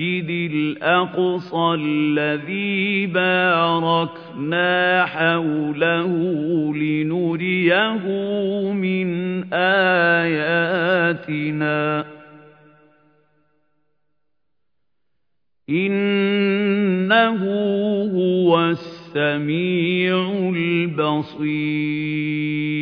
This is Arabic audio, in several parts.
الأقصى الذي باركنا حوله لنريه من آياتنا. إِنَّهُ هُوَ السَّمِيعُ الْبَصِيرُ.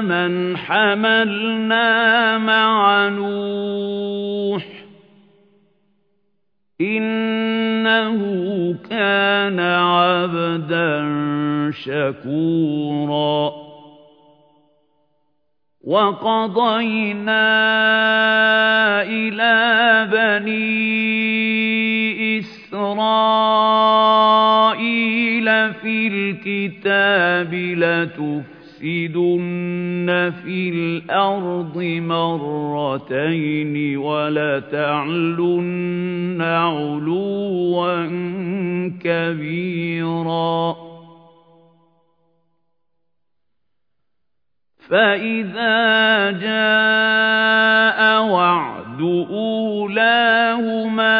من حملنا مع نوح إنه كان عبدا شكورا وَقَضَيْنَا إِلَى بَنِي إِسْرَائِيلَ فِي الْكِتَابِ لَتُفْسِدُنَّ فِي الْأَرْضِ مَرَّتَيْنِ وَلَتَعْلُنَّ عُلُوًّا كَبِيرًا فَإِذَا جَاءَ وَعْدُ أُولَاهُمَا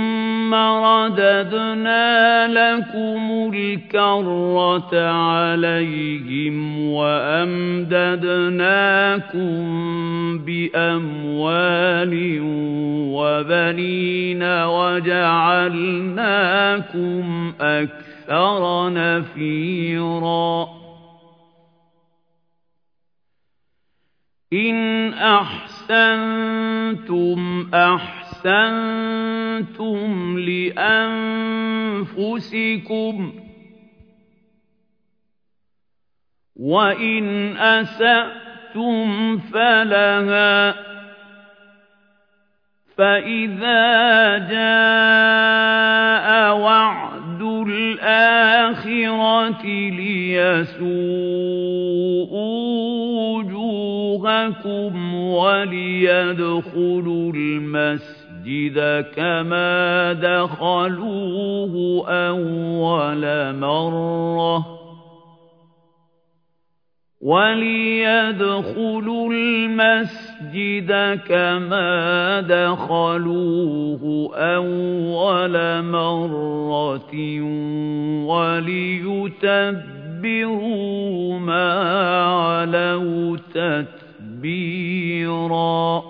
رَدَدْنَا لَكُمُ الْكَرَّةَ عَلَيْهِمْ وَأَمْدَدْنَاكُم بِأَمْوَالٍ وَبَنِينَ وَجَعَلْنَاكُمْ أَكْثَرَ نَفِيرًا إِنْ أَحْسَنتُمْ أَحْسَنتُمْ لِأَنفُسِكُمْ وَإِنْ أَسَأْتُمْ فَلَهَا فَإِذَا جَاءَ وَعْدُ الْآخِرَةِ لِيَسُوءُوا وُجُوهَكُمْ وَلِيَدْخُلُوا الْمَسْجِدَ كَمَا دَخَلُوهُ أَوَّلَ مَرَّةٍ. وَلِيَدْخُلُوا الْمَسْجِدَ كَمَا دَخَلُوهُ أَوَّلَ مَرَّةٍ وَلِيُتَبِّرُوا مَا عَلَوْا تَتْبِيرًا